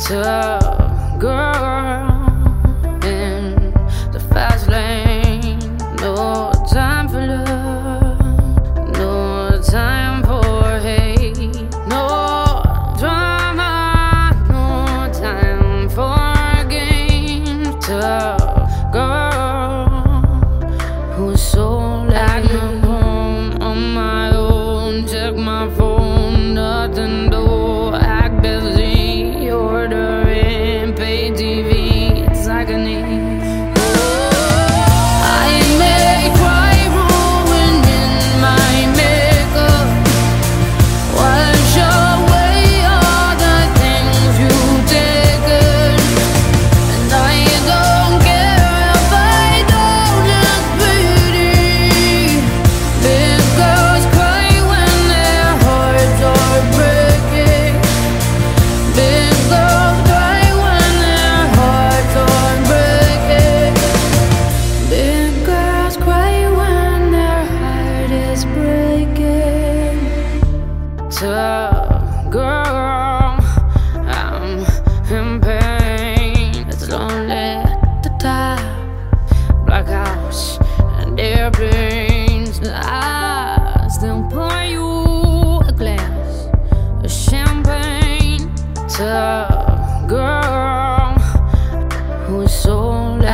tough girl in the fast lane. No time for love, no time for hate, no drama, no time for games. Tough girl, I'm in pain. It's lonely at the top. Black house and airplanes. I still pour you a glass of champagne. Tough girl, who's so like